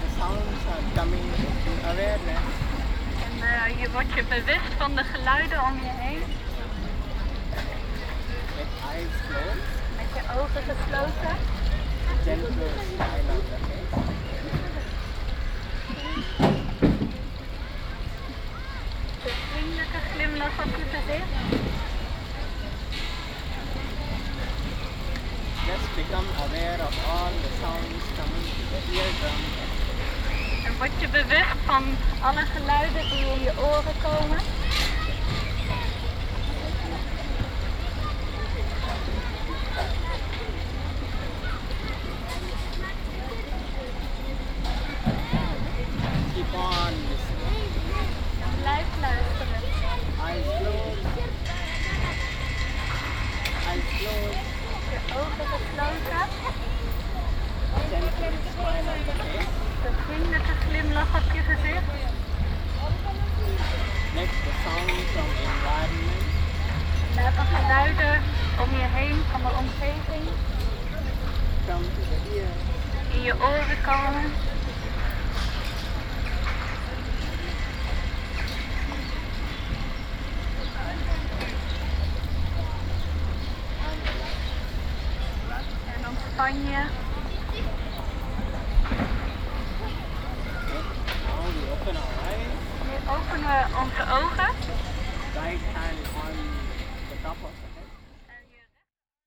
De sounds uit. En eh, je wordt je bewust van de geluiden om je heen. Met eyes. Met je ogen gesloten. De vriendelijke glimlach op je gezicht. Become aware of all the sounds. En word je bewust van alle geluiden die in je oren komen. Ogen gesloten. Een vriendelijke glimlach op je gezicht. Let the sound from environment Laat de geluiden om je heen van de omgeving in je oren komen. En ontspan je. Now we open our eyes. Nu openen we onze ogen. Right hand